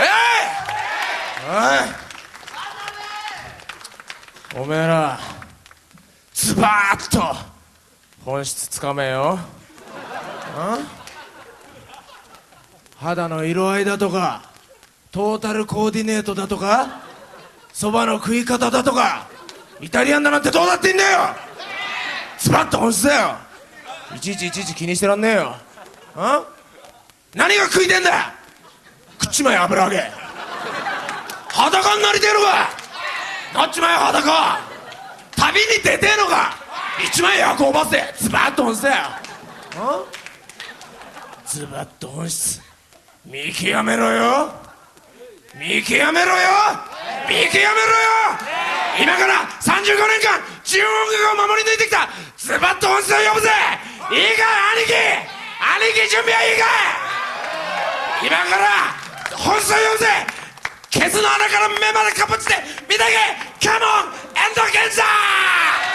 えい。おめえらズバッと本質つかめよ。肌の色合いだとかトータルコーディネートだとかそばの食い方だとかイタリアンだなんてどうだっていいんだよ。ズバッと本質だよ。いちいちいちいち気にしてらんねえよ。何が食いてんだちまえ油揚げ。裸になりてえのか。なっちまえ裸。旅に出てえのか。一枚夜行バスで。ズバッと本質だよあズバッと本質。見極めろよ。見極めろよ。見極めろよ。今から35年間中国語を守り抜いてきた。ズバッと本質を呼ぶぜ。いいか兄貴。兄貴準備はいいか今から本性をぜ。ケツの穴から目までかぶって見てげカモンエンドゲンザー